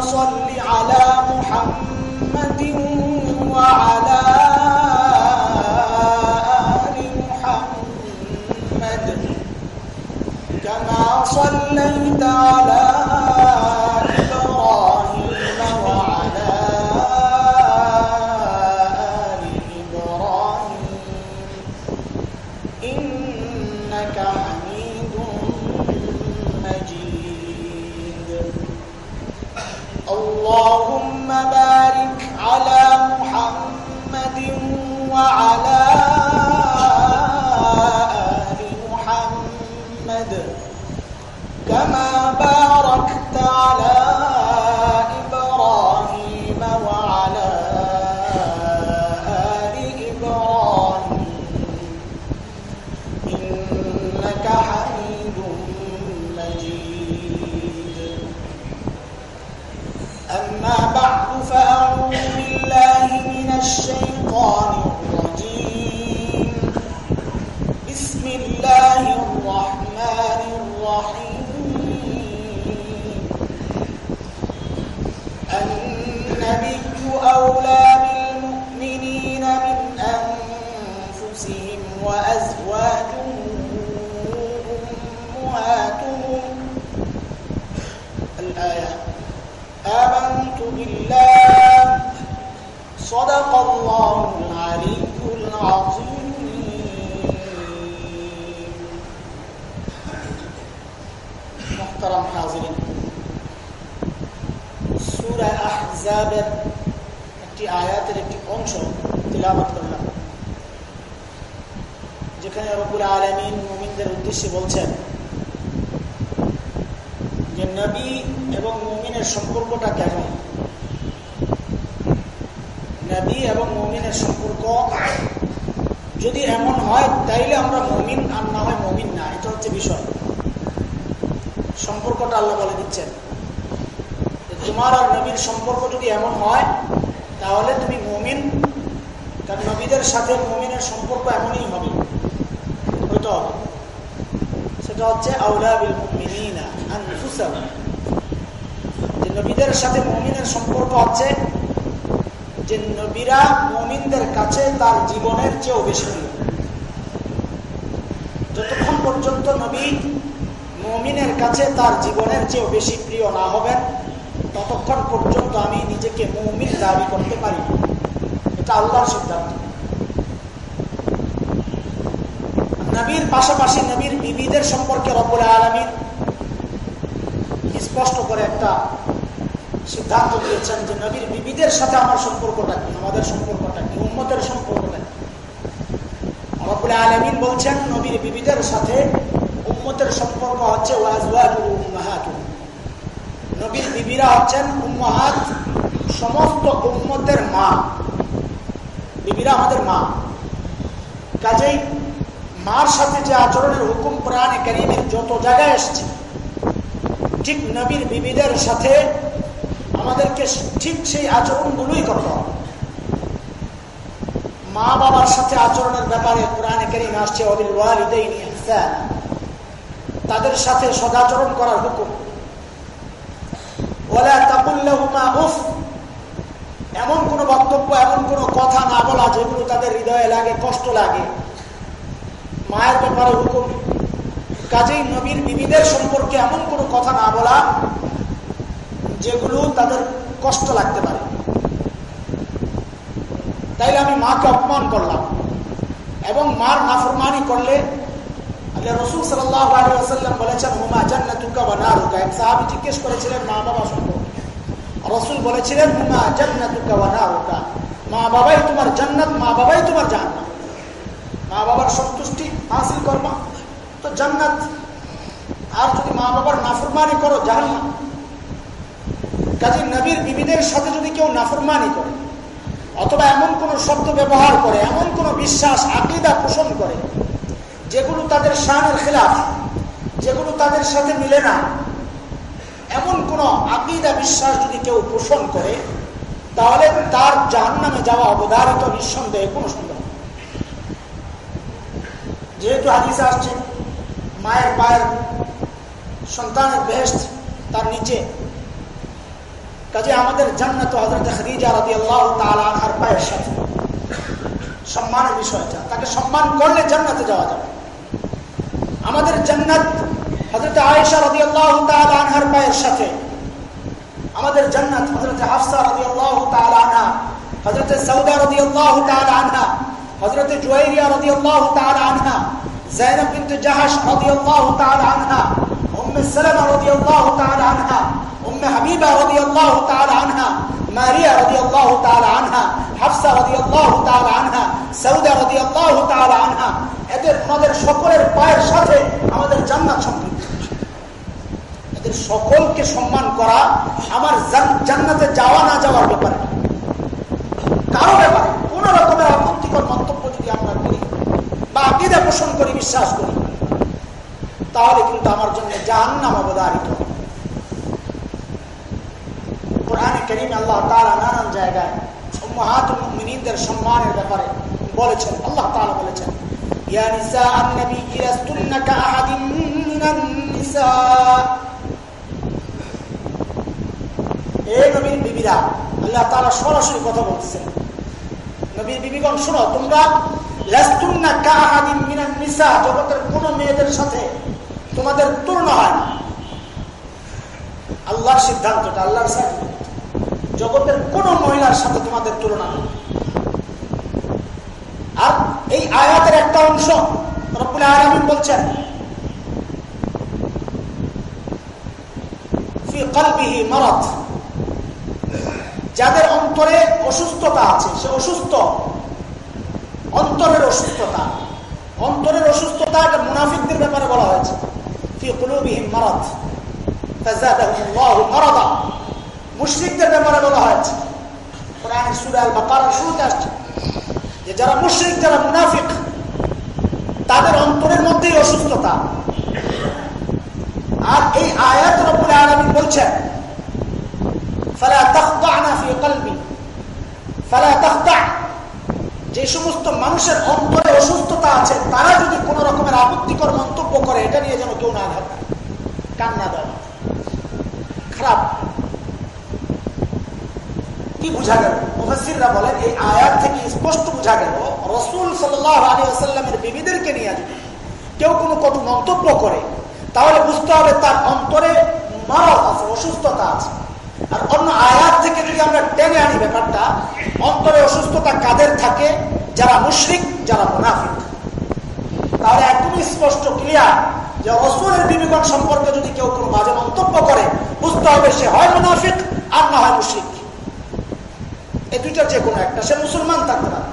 صل على محمد صدق الله العلي العظيم محترم حاضرين সূরা আহজাবের একটি আয়াতের একটি অংশ তিলাবাত করলাম যেখানে রব্বুল আলামিন মুমিনদের উদ্দেশ্যে বলছেন যে নবী এবং মুমিনের সম্পর্কটা কেমন নবী এবং মুমিনের সম্পর্ক যদি এমন হয়, তাইলে আমরা মমিন আর না হয় মমিন না। এটা হচ্ছে বিষয়। সম্পর্কটা আল্লাহ বলে দিচ্ছেন। তোমার আর নবীর সম্পর্ক যদি এমন হয়, তাহলে তুমি মমিন, কারণ নবীদের সাথে মমিনের সম্পর্ক এমনই হবে। হয়তো সেটা হচ্ছে আউলা বিল মুমিনিনা আনফুসাহুম যে নবীদের সাথে মমিনের সম্পর্ক হচ্ছে যে নবীরা মুমিনদের কাছে তার জীবনের চেয়েও বেশি প্রিয়। যতক্ষণ পর্যন্ত নবী মুমিনের কাছে তার জীবনের চেয়েও বেশি প্রিয় না হবেন, ততক্ষণ পর্যন্ত আমি নিজেকে মুমিন দাবি করতে পারি এটা আল্লাহর সিদ্ধান্ত। নবীর পাশাপাশি নবীর বিবিদের সম্পর্কে রব্বুল আলমীর স্পষ্ট করে একটা সিদ্ধান্ত দিয়েছেন যে নবীর বিবিদের সাথে আমার সম্পর্কটা কি? আমাদের সম্পর্কটা কি? উম্মতের সম্পর্কটা কি? রব্বুল আলমিন বলছেন, নবীর বিবিদের সাথে উম্মতের সম্পর্ক হচ্ছে নবীর বিবিরা হচ্ছেন উম্মাহাত সমস্ত উম্মতের মা। বিবিরা আমাদের মা। কাজেই মার সাথে যে আচরণের হুকুম কোরআনে করিমের যত জায়গায় এসছে, ঠিক নবীর বিবিদের সাথে আমাদেরকে ঠিক সেই আচরণগুলোই করতে হবে। মা বাবার সাথে আচরণের ব্যাপারে কোরআনে করিম আসছে অবিল তাদের সাথে সদাচরণ করার হুকুম। এমন কোনো বক্তব্য, এমন কোনো কথা না বলা যেগুলো তাদের হৃদয়ে লাগে, কষ্ট লাগে। মায়ের ব্যাপারে হুকুম। কাজেই নবীর বিবিদের সম্পর্কে এমন কোনো কথা না বলা যেগুলো তাদের কষ্ট লাগতে পারে। তাইলে আমি মাকে অপমান করলাম এবং মার নাফরমানি করলে রসুল সাল্লাম বলেছেন, হুমা জান্নাতুকা বা না রুকা এক সাহাবি জিজ্ঞেস করেছিলেন, মা বাবা সম্পর্কে? রসুল বলেছিলেন, হুমা জান্নাতুকা বা না রুকা মা বাবাই তোমার জান্নাত, মা বাবাই তোমার জান্নাত মা বাবার সন্তুষ্টি হাসিল করবা। তো জান্নাত, আর যদি মা বাবার নাফরমানি করো, জাহান্নাম। কাজে নবীর বিবিদের সাথে যদি কেউ নাফরমানি করে, অথবা এমন কোন শব্দ ব্যবহার করে, এমন কোন বিশ্বাস, আকিদা পোষণ করে, যেগুলো তাদের শানের খেলাফ, যেগুলো তাদের সাথে মিলে না, এমন কোন আকিদা বিশ্বাস যদি কেউ পোষণ করে, তাহলে তার জাহান নামে যাওয়া অবধারিত নিঃসন্দেহে কোনো সন্দেহ যেহেতু হাদিসে আসছে, মায়ের পায়ের সন্তানের বেহেস্ত তার নিচে কাজে আমাদের জান্নাত হজরত খাদিজা রাদি আল্লাহ তালার পায়ের সাথে। সম্মানের বিষয়টা তাকে সম্মান করলে জান্নাতে যাওয়া যাবে। আমাদের জান্নাত হজরত আয়েশা রদি আল্লাহ তালার পায়ের সাথে। আমাদের জান্নাত হজরত হাফসা রদি আল্লাহ তালানা হজরত সৌদা রদি আল্লাহ তালানা হজরত জুয়াইরিয়া রদি আল্লাহ তালানা জৈনব কিন্তু জাহাস রদি আল্লাহ তালানা এদের সকলের পায়ের সাথে আমাদের জান্নাত সম্পৃক্ত। এদের সকলকে সম্মান করা আমার জান্নাতে যাওয়া না যাওয়ার ব্যাপারে। কারও ব্যাপারে কোন রকমের আপত্তিকর মন্তব্য যদি আমরা করি বা বিদে পোষণ করি, বিশ্বাস করি তাহলে কিন্তু আমার জন্য জাহান্নাম অবধারিত। কোরআনে করিম আল্লাহ তাআলা নানান জায়গায় সম্মানের ব্যাপারে বলেছেন, আল্লাহ তাআলা বলেছেন সরাসরি কথা নবীর বিবিগণ, শুনো, তোমরা জগতের কোন মেয়েদের সাথে তোমাদের তুলনা হয়। আল্লাহর সিদ্ধান্তটা, আল্লাহর জগতের কোন মহিলার সাথে তোমাদের তুলনা নেই। আর এই আয়াতের একটা অংশ রব্বুল আলামিন বলছেন যাদের অন্তরে অসুস্থতা আছে, সে অসুস্থ। অন্তরের অসুস্থতা। অন্তরের অসুস্থতা মুনাফিকদের ব্যাপারে বলা হয়েছে। ফি কুলুবিহিম মারাদ মুশ্রিকদের ব্যাপারে বলা হয়েছে কোরআনের সূরা আল বাকারার শুরুতে আসছে যে যারা মুশ্রিক যারা মুনাফিক তাদের অন্তরের মধ্যেই অসুস্থতা আর এই আয়াত রব্বুল আলামিন বলছেন ফালা তাখদানা ফি কলবি ফালা তাখদা যে সমস্ত মানুষের অন্তরে অসুস্থতা আছে, তারা যদি কোন রকমের আপত্তিকর মন্তব্য করে, এটা নিয়ে যেন কেউ না ভাবে। কান্না দেয় খারাপ। কি বুঝা গেল? মুফাসিররা বলেন, এই আয়াত থেকে স্পষ্ট বুঝা গেল, রসুল সাল্লাহ আলী আসাল্লামের বিবিদেরকে নিয়ে যদি কেউ কোনো কটু মন্তব্য করে, তাহলে বুঝতে হবে তার অন্তরে মারত আছে, অসুস্থতা আছে। আর অন্য আয়াত থেকে যদি আমরা টেনে আনি ব্যাপারটা, অন্তরে অসুস্থতা কাদের থাকে? যারা মুশ্রিক, যারা মুনাফিক। তাহলে একদমই স্পষ্ট ক্লিয়ার যে রসুলের বিবেকন সম্পর্কে যদি কেউ কোনো বাজে মন্তব্য করে, বুঝতে হবে সে হয় মুনাফিক আর না হয় মুশ্রিক। এই দুইটার যে কোনো একটা, সে মুসলমান থাকতে পারে।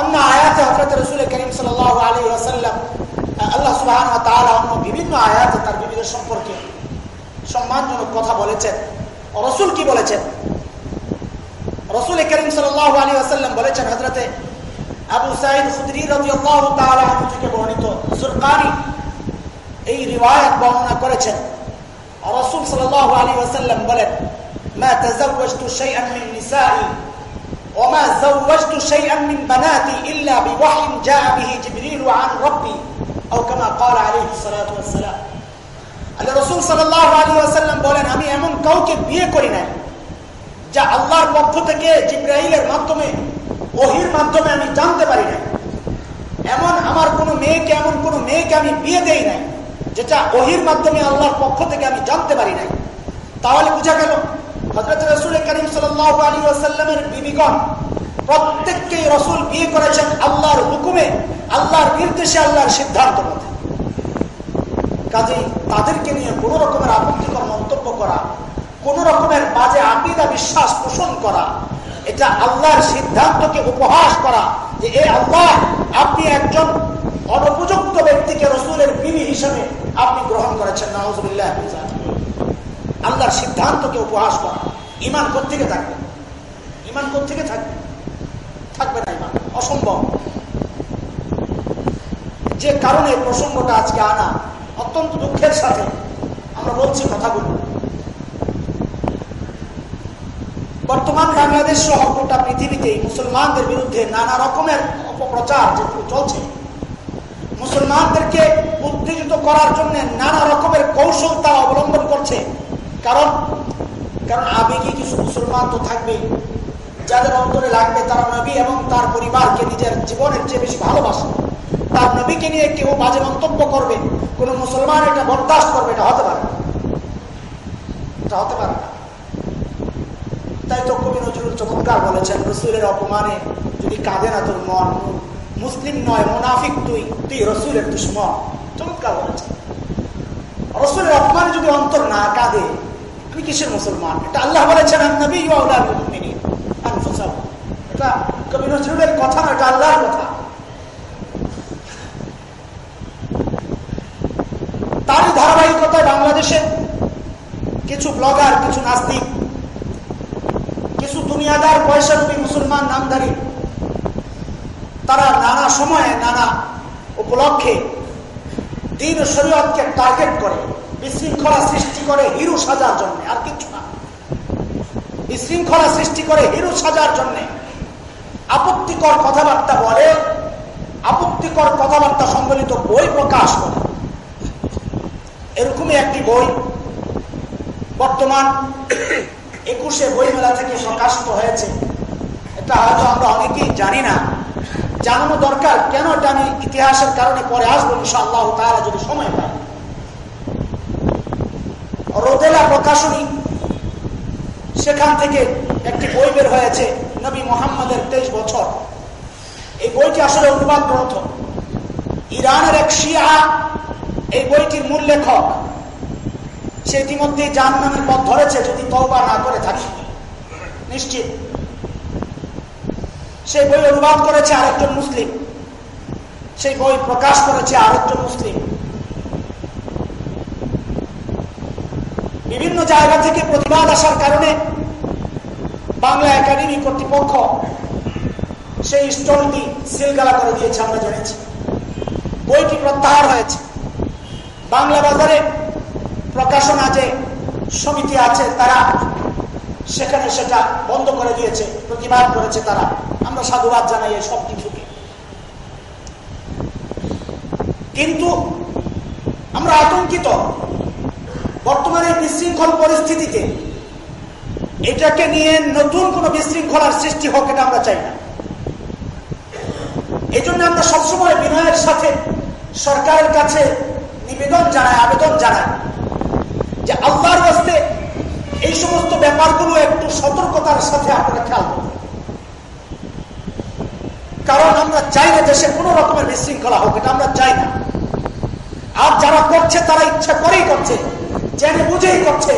অন্য আয়াতে হজরত রসুল করিম সাল আলী আসাল্লাম আল্লাহ সুবাহ অন্য বিভিন্ন আয়াতে তার বিবিধের সম্পর্কে সম্মানজনক কথা বলেছেন রসুল কি বলেছেন রসুল করিম সাল আলী আসাল্লাম বলেছেন হজরতে আবু সাইদ খুদরি রাদিয়াল্লাহু তাআলা আনহু থেকে বর্ণিত সুরকানি এই রিওয়ায়াত বর্ণনা করেছেন রাসূল সাল্লাল্লাহু আলাইহি ওয়াসাল্লাম বলেন মা তাজাওয়াজতু শাইআন মিন নিসাই وما زوجت شيئا من بناتي إلا بوحي جاء به جبريل عن ربي أو كما قال عليه الصلاة والسلام আল্লাহ রসুল সাল্লাহ আলী আসাল্লাম বলেন আমি এমন কাউকে বিয়ে করি নাই যা আল্লাহর পক্ষ থেকে জিব্রাহিলের মাধ্যমে ওহির মাধ্যমে আমি জানতে পারি নাই এমন আমার কোনো মেয়েকে এমন কোনো মেয়েকে আমি বিয়ে দেই নাই যেটা ওহির মাধ্যমে আল্লাহর পক্ষ থেকে আমি জানতে পারি নাই তাহলে বুঝা গেল হজরত রসুল করিম সাল্লাহ আলী আসাল্লামের বিবিগণ প্রত্যেককেই রসুল বিয়ে করেছেন আল্লাহর হুকুমে, আল্লাহর নির্দেশে, আল্লাহর সিদ্ধান্ত মতে। কাজেই তাদেরকে নিয়ে কোন রকমের আপত্তিকর মন্তব্য করা, কোন রকমের বাজে আকিদা, বিশ্বাস পোষণ করা, এটা আল্লাহর সিদ্ধান্তকে উপহাস করা যে, এ আল্লাহ, আপনি একজন অনুপযুক্ত ব্যক্তিকে রসুলের বিবি হিসেবে আপনি গ্রহণ করেছেন নওয়াজুল্লাহ আল্লাহর সিদ্ধান্তকে উপহাস করা। ইমান কোথেকে থাকবে? ইমান কোথেকে থাকবে? থাকবে না ইমান, অসম্ভব। যে কারণে প্রসঙ্গটা আজকে আনা অত্যন্ত দুঃখের সাথে আমরা বলছি কথাগুলো। বর্তমান বাংলাদেশ সহ গোটা পৃথিবীতে মুসলমানদের বিরুদ্ধে নানা রকমের অপপ্রচার যেগুলো চলছে, মুসলমানদেরকে উত্তেজিত করার জন্য নানা রকমের কৌশল তারা অবলম্বন করছে। কারণ কারণ আবেগী কিছু মুসলমান তো থাকবেই। যাদের অন্তরে লাগবে তারা নবী এবং তার পরিবারকে নিজের জীবনের চেয়ে বেশি ভালোবাসে। তার নবীকে নিয়ে কেউ বাজে মন্তব্য করবে, কোন মুসলমান এটা বরদাস্ত করবে, এটা হতে পারে এটা হতে পারে না। তাই তো কবি নজরুল চমৎকার বলেছেন, রসুলের অপমানে যদি কাঁদে না তোর মন, মুসলিম নয়, মোনাফিক তুই তুই রসুলের দুশ্মন। চমৎকার বলেছেন। রসুলের অপমানে যদি অন্তর না কাঁদে, আমি কিসের মুসলমান? এটা আল্লাহ বলেছেন নবী এটা কবি নজরুলের কথা না, এটা আল্লাহর কথা। তারই ধারাবাহিকতায় বাংলাদেশে কিছু ব্লগার, কিছু নাস্তিক, কিছু দুনিয়াদার পয়সা রূপী মুসলমান নামধারী, তারা নানা সময়ে, নানা উপলক্ষে দিন শরীয়তকে টার্গেট করে, বিশৃঙ্খলা সৃষ্টি করে হিরো সাজার জন্য, আর কিছু না। বিশৃঙ্খলা সৃষ্টি করে হিরো সাজার জন্য। আপত্তিকর কথাবার্তা বলে, আপত্তিকর কথাবার্তা সম্বলিত বই প্রকাশ করে। এরকমই একটি বই বর্তমান একুশে বইমেলা থেকে প্রকাশিত হয়েছে। এটা হয়তো আমরা অনেকেই জানি না। জানানো দরকার, কেন এটা আমি ইতিহাসের কারণে পরে আসব ইনশাআল্লাহ তারা যদি সময় পায় রোদেলা প্রকাশনী, সেখান থেকে একটি বই বের হয়েছে। নবী মোহাম্মদের তেইশ বছর। এই বইটি আসলে অনুবাদ গ্রন্থ। ইরানের এক শিয়া এই বইটির মূল লেখক। সে ইতিমধ্যে জান নামের পথ ধরেছে যদি তওবা না করে থাকি। নিশ্চিত। সেই বই অনুবাদ করেছে আরেকজন মুসলিম। সেই বই প্রকাশ করেছে আরেকজন মুসলিম। বিভিন্ন জায়গা থেকে প্রতিবাদ আসার কারণে বাংলা একাডেমি কর্তৃপক্ষ সেই স্টলটি সিলগালা করে দিয়েছে, আমরা জেনেছি বইটি প্রত্যাহার হয়েছে। বাংলা বাজারে প্রকাশনা যে সমিতি আছে, তারা সেখানে সেটা বন্ধ করে দিয়েছে, প্রতিবাদ করেছে তারা। আমরা সাধুবাদ জানাই এই সব কিছুকে। কিন্তু আমরা আতঙ্কিত। বর্তমানে বিশৃঙ্খল পরিস্থিতিতে এটাকে নিয়ে নতুন কোন বিশৃঙ্খলার সৃষ্টি হোক এটা আমরা চাই না। এই জন্য আমরা সবসময় বিনয়ের সাথে সরকারের কাছে নিবেদন জানায় আবেদন জানায় যে আল্লাহর বাস্তে এই সমস্ত ব্যাপারগুলো একটু সতর্কতার সাথে আপনারা খেয়াল করবেন কারণ আমরা চাই না দেশে কোন রকমের বিশৃঙ্খলা হোক, এটা আমরা চাই না। আর যারা করছে, তারা ইচ্ছা করেই করছে, জেনে বুঝেই করছে।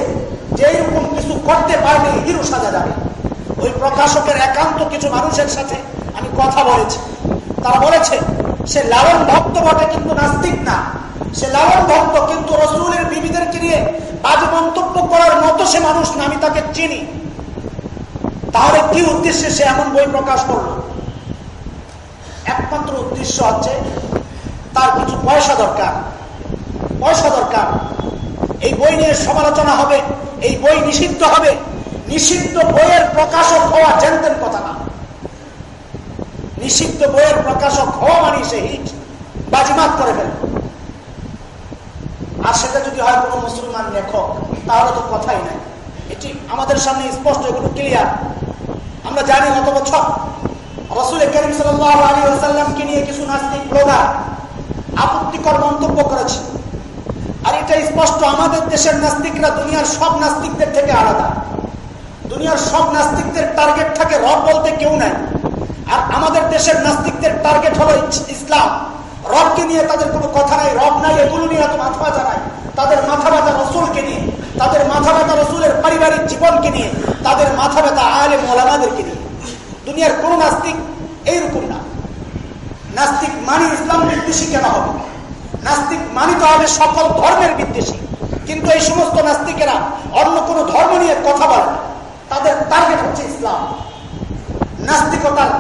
যে এইরকম কিছু করতে পারলে হিরো সাজা যাবে। ওই প্রকাশকের একান্ত কিছু মানুষের সাথে আমি কথা বলেছি। তারা বলেছে, সে লালন ভক্ত বটে কিন্তু নাস্তিক না। সে লালন ভক্ত কিন্তু রসুলের বিবিদেরকে নিয়ে বাজে মন্তব্য করার মতো সে মানুষ না, আমি তাকে চিনি। তাহলে কি উদ্দেশ্যে সে এমন বই প্রকাশ করল? একমাত্র উদ্দেশ্য হচ্ছে, তার কিছু পয়সা দরকার। পয়সা দরকার। এই বই নিয়ে সমালোচনা হবে, এই বই নিষিদ্ধ হবে। নিষিদ্ধ বইয়ের প্রকাশক হওয়া জানতেন কথা না। নিষিদ্ধ বইয়ের প্রকাশক হওয়া মানে সে হিট, বাজিমাত করে ফেল। আর সেটা যদি হয় কোনো মুসলমান লেখক, তাহলে তো কথাই নাই। এটি আমাদের সামনে স্পষ্ট, এগুলো ক্লিয়ার আমরা জানি গত বছর রসুল করিম সাল আলী আসাল্লামকে নিয়ে কিছু নাস্তিক ব্লগার আপত্তিকর মন্তব্য করেছে। আর এটা স্পষ্ট, আমাদের দেশের নাস্তিকরা দুনিয়ার সব নাস্তিকদের থেকে আলাদা। দুনিয়ার সব নাস্তিকদের টার্গেট থাকে রব বলতে কেউ নাই। আর আমাদের দেশের নাস্তিকদের টার্গেট হলো ইসলাম। রবকে নিয়ে তাদের কোনো কথা নাই, রব নাই, এগুলো নিয়ে এত মাথা ব্যথা নাই। তাদের মাথা ব্যথা রসুলকে নিয়ে, তাদের মাথা ব্যথা রসুলের পারিবারিক জীবনকে নিয়ে, তাদের মাথা ব্যথা আলে মৌলানাদেরকে নিয়ে। দুনিয়ার কোন নাস্তিক এইরকম না। নাস্তিক মানি ইসলাম বিদ্বেষী কেন হবে? নাস্তিক মানিতে হবে সকল ধর্মের বিদ্বেষী। কিন্তু এই সমস্ত নাস্তিকেরা অন্য কোনো ধর্ম নিয়ে কথা বলে তাদের টার্গেট হচ্ছে ইসলাম। নাস্তিকতার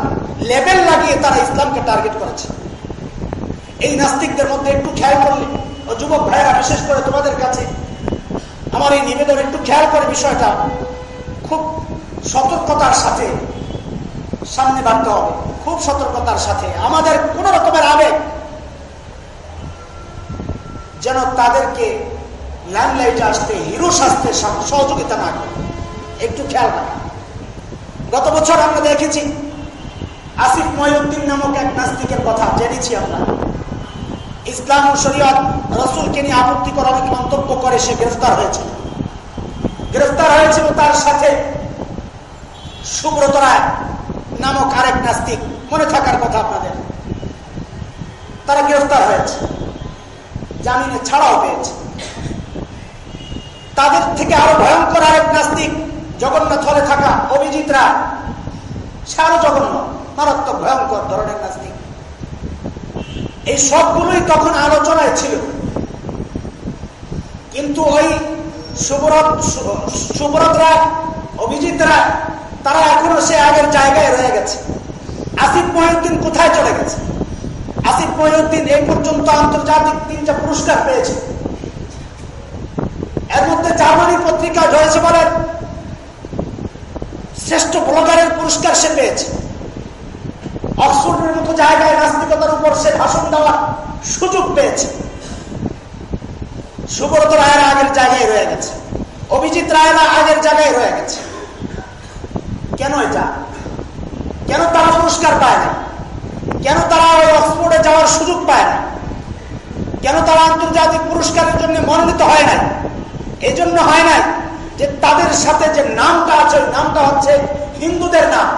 লেভেল লাগিয়ে তারা ইসলামকে টার্গেট করেছে। এই নাস্তিকদের মধ্যে একটু খেয়াল করলে, ও যুবক ভাইয়েরা, বিশেষ করে তোমাদের কাছে আমার এই নিবেদন, একটু খেয়াল করে বিষয়টা খুব সতর্কতার সাথে সামনে বাড়তে হবে। খুব সতর্কতার সাথে। আমাদের কোন রকমের আবেগ যেন তাদেরকে ল্যান্ডলাইটে আসতে, হিরো সাজতে সহযোগিতা না করে। একটু খেয়াল রাখা। গত বছর আমরা দেখেছি আসিফ মহিউদ্দিন নামক এক নাস্তিকের কথা জেনেছি আমরা। ইসলাম ও শরীয়ত রসুলকে নিয়ে আপত্তিকর অনেক মন্তব্য করে, সে গ্রেফতার হয়েছিল গ্রেফতার হয়েছিল তার সাথে সুব্রত রায় নামক আরেক নাস্তিক, মনে থাকার কথা আপনাদের। তারা গ্রেফতার হয়েছে। জামিনে ছাড়াও পেয়েছে। তাদের থেকে আরও ভয়ঙ্কর আরেক নাস্তিক জগন্নাথ হলে থাকা অভিজিৎ রায়। সে আরও জঘন্য, মারাত্মক, ভয়ঙ্কর ধরনের নাস্তিক। এই সবগুলোই তখন আলোচনায় ছিল। কিন্তু ওই সুব্রত সুব্রত রায়, অভিজিৎ রায়, তারা এখনও সে আগের জায়গায় রয়ে গেছে। আসিফ মহিউদ্দিন কোথায় চলে গেছে? আসিফ মহিউদ্দিন এই পর্যন্ত আন্তর্জাতিক তিনটা পুরস্কার পেয়েছে। এর মধ্যে জার্মানি পত্রিকা রয়েছে বলেন শ্রেষ্ঠ ব্লগারের পুরস্কার সে পেয়েছে। অক্সফোর্ডের মতো জায়গায় নাস্তিকতার উপর সে ভাষণ দেওয়ার সুযোগ পেয়েছে। সুব্রত রায়ের আগের জায়গায় রয়ে গেছে। অভিজিৎ রায়েরা আগের জায়গায় রয়ে গেছে। কেন এটা? কেন তারা পুরস্কার পায় না কেন তারা ওই অক্সফোর্ডে যাওয়ার সুযোগ পায় না? কেন তারা আন্তর্জাতিক পুরস্কারের জন্য মনোনীত হয় নাই? এই জন্য হয় নাই যে তাদের সাথে যে নামটা আছে, ওই নামটা হচ্ছে হিন্দুদের নাম।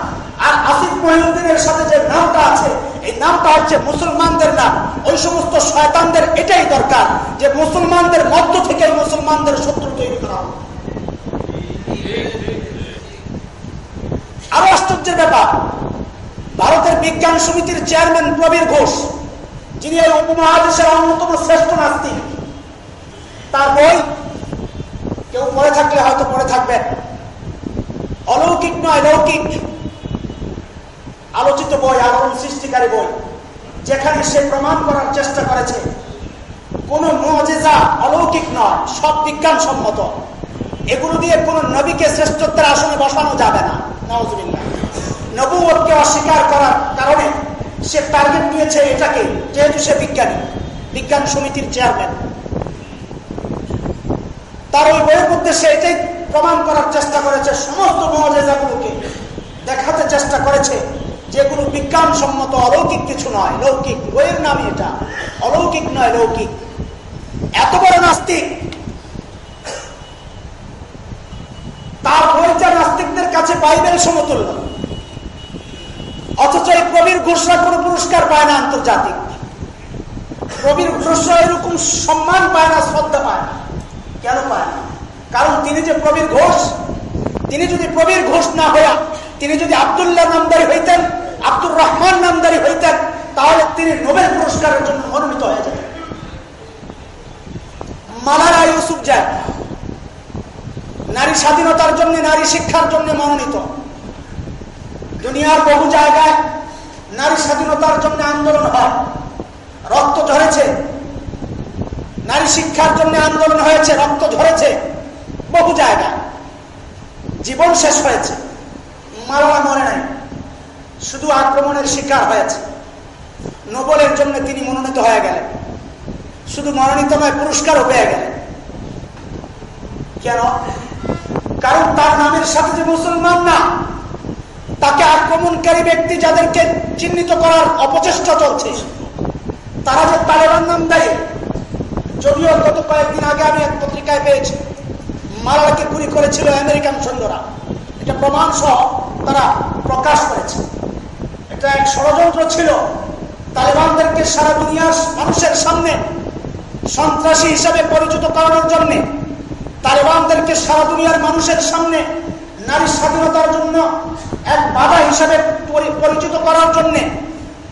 আর আসিফ মহিউদ্দিনের সাথে যে নামটা আছে, এই নামটা হচ্ছে মুসলমানদের নাম। ওই সমস্ত শয়তানদের এটাই দরকার যে মুসলমানদের মধ্য থেকে মুসলমানদের শত্রু তৈরি করা আরও আশ্চর্যের ব্যাপার ভারতের বিজ্ঞান সমিতির চেয়ারম্যান প্রবীর ঘোষ, যিনি এই উপমহাদেশের অন্যতম শ্রেষ্ঠ নাস্তিক। তার বই কেউ পড়ে থাকলে হয়তো পড়ে থাকবে। অলৌকিক নয়, লৌকিক। আলোচিত বই, আলোড়ন সৃষ্টিকারী বই, যেখানে সে প্রমাণ করার চেষ্টা করেছে। কোন মজেজা অলৌকিক নয়, সব বিজ্ঞানসম্মত। এগুলো দিয়ে কোন নবীকে শ্রেষ্ঠত্বের আসনে বসানো যাবে না। নওয়াজবিল্লাহ নবুয়কে অস্বীকার করার কারণে সে টার্গেট নিয়েছে এটাকে, যেহেতু সে বিজ্ঞানী, বিজ্ঞান সমিতির চেয়ারম্যান তার ওই বইয়ের মধ্যে সে এটাই প্রমাণ করার চেষ্টা করেছে, সমস্ত মহাজেজাগুলোকে দেখাতে চেষ্টা করেছে যেগুলো বিজ্ঞানসম্মত অলৌকিক কিছু নয়, লৌকিক বইয়ের নামই এটা, অলৌকিক নয়, লৌকিক। এত বড় নাস্তিক! তার বইটা নাস্তিকদের কাছে বাইবেল সমতুল্য। অথচ এই প্রবীর ঘোষরা কোন পুরস্কার পায় না আন্তর্জাতিক। প্রবীর ঘোষরা এরকম সম্মান পায় না, শ্রদ্ধা পায় না। কেন পায় না? কারণ তিনি যে প্রবীর ঘোষ, তিনি যদি প্রবীর ঘোষ না হইয়া, তিনি যদি আবদুল্লাহ নামদারি হইতেন, আব্দুর রহমান নামদারি হইতেন, তাহলে তিনি নোবেল পুরস্কারের জন্য মনোনীত হয়ে যেতেন। মালারা ইউসুফ যায় নারী স্বাধীনতার জন্য, নারী শিক্ষার জন্য মনোনীত। দুনিয়ার বহু জায়গায় নারী স্বাধীনতার জন্য আন্দোলন হয়। রক্ত ঝরেছে। নারী শিক্ষার জন্য আন্দোলন হয়েছে, রক্ত ঝরেছে বহু জায়গায়। জীবন শেষ হয়েছে। মরে নাই। শুধু আক্রমণের শিকার হয়েছে। নোবেলের জন্য তিনি মনোনীত হয়ে গেলেন। শুধু মনোনীত নয়, পুরস্কারও পেয়ে গেলেন। কেন? কারণ তার নামের সাথে যে মুসলমান না তাকে আক্রমণকারী ব্যক্তি যাদেরকে চিহ্নিত করার অপচেষ্টা চলছে। তারা যে তালেবান নাম দেয়, যদিও গত কয়েকদিন আগে আমি এক পত্রিকায় পেয়েছি। মালালাকে গুলি করেছিল আমেরিকান সৈন্যরা। এটা প্রমাণ সহ তারা প্রকাশ করেছে। এটা এক ষড়যন্ত্র ছিল। তালেবানদেরকে সারা দুনিয়ার মানুষের সামনে সন্ত্রাসী হিসাবে পরিচিত করানোর জন্য, তালেবানদেরকে সারা দুনিয়ার মানুষের সামনে নারী স্বাধীনতার জন্য এক বাধা হিসাবে পরিচিত করার জন্য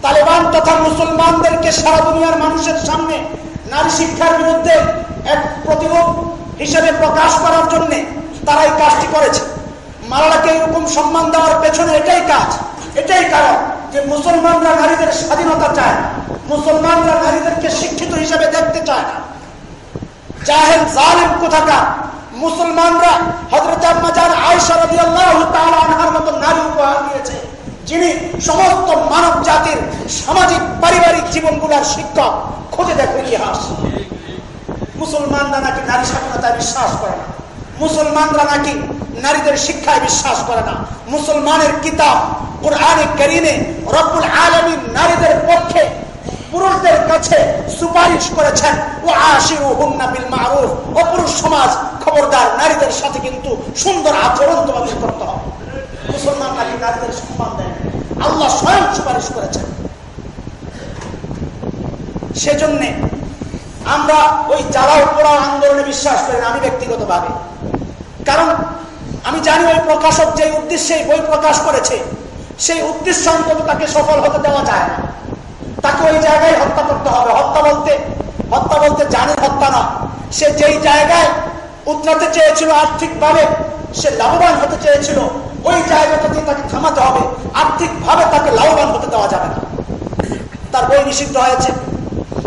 তালেবান তথা মুসলমানদেরকে সারা দুনিয়ার মানুষের সামনে নারী শিক্ষার বিরুদ্ধে এক প্রতিরোধ হিসেবে প্রকাশ করার জন্য তারা এই কাজটি করেছে। মালালাকে এরকম সম্মান দেওয়ার পেছনে এটাই কাজ, এটাই কারণ যে মুসলমানরা নারীদের স্বাধীনতা চায় মুসলমানরা নারীদেরকে শিক্ষিত হিসেবে দেখতে চায় না। জাহেল, জালেম কোথাকার? মুসলমানরা হজরত আনহার মতো নারী উপহার দিয়েছে, যিনি সমস্ত মানব জাতির সামাজিক পারিবারিক জীবনগুলোর শিক্ষক। খুঁজে দেখো ইতিহাস। মুসলমানরা নাকি নারী স্বাধীনতায় বিশ্বাস করে না। মুসলমানরা নাকি নারীদের শিক্ষায় বিশ্বাস করে না। মুসলমানের কিতাব কোরআনে করিনে রব্বুল আলমী নারীদের পক্ষে পুরুষদের কাছে সুপারিশ করেছেন ও আশিরু হুন্না বিল মারুফ ও পুরুষ সমাজ খবরদার, নারীদের সাথে কিন্তু সুন্দর আচরণ তোমাদের করতে হবে। মুসলমান নাকি নারীদের সম্মান দেয় আল্লাহ স্বয়ং সুপারিশ করেছেন। সেজন্যে আমরা ওই জ্বালাও পোড়াও আন্দোলনে বিশ্বাস করি আমি ব্যক্তিগতভাবে। কারণ আমি জানি ওই প্রকাশক যে উদ্দেশ্যে বই প্রকাশ করেছে, সেই উদ্দেশ্য অন্তত তাকে সফল হতে দেওয়া যায় না। তাকে ওই জায়গায় হত্যা করতে হবে। হত্যা বলতে হত্যা বলতে জানের হত্যা না। সে যেই জায়গায় উতরাতে চেয়েছিল আর্থিকভাবে, সে লাভবান হতে চেয়েছিল, ওই জায়গাটাতে তাকে থামাতে হবে। আর্থিকভাবে তাকে লাভবান হতে দেওয়া যাবে না। তার বই নিষিদ্ধ হয়েছে।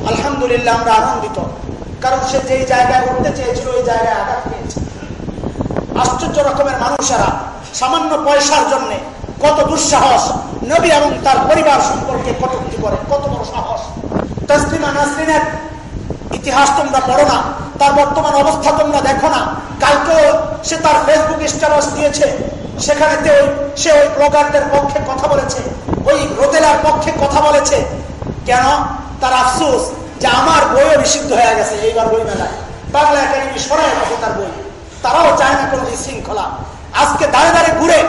আলহামদুলিল্লাহ আমরা আনন্দিত। কারণ সে যেই জায়গায় উঠতে চেয়েছিল, ওই জায়গায় আঘাত পেয়েছে। আশ্চর্য রকমের মানুষেরা সামান্য পয়সার জন্য কত দুঃসাহস নবী এবং তার পরিবার সম্পর্কে কটুক্তি করে, কত বড় সাহস। তসলিমা নাসরিনের ইতিহাস তোমরা পড়ো না, তার বর্তমান অবস্থা তোমরা দেখো না। কালকেও সে তার ফেসবুক স্ট্যাটাস দিয়েছে সেখানে সে ওই ব্লগারদের পক্ষে কথা বলেছে, ওই রোদেলার পক্ষে কথা বলেছে। কেন? তার আফসোস যে আমার বইও নিষিদ্ধ হয়ে গেছে, এইবার বই মেলায়। বাংলা একাডেমি সরাই গেছে তার বই। তারাও চায় না কোনো শৃঙ্খলা আজকে দাঁড়ে দাঁড়িয়ে ঘুরে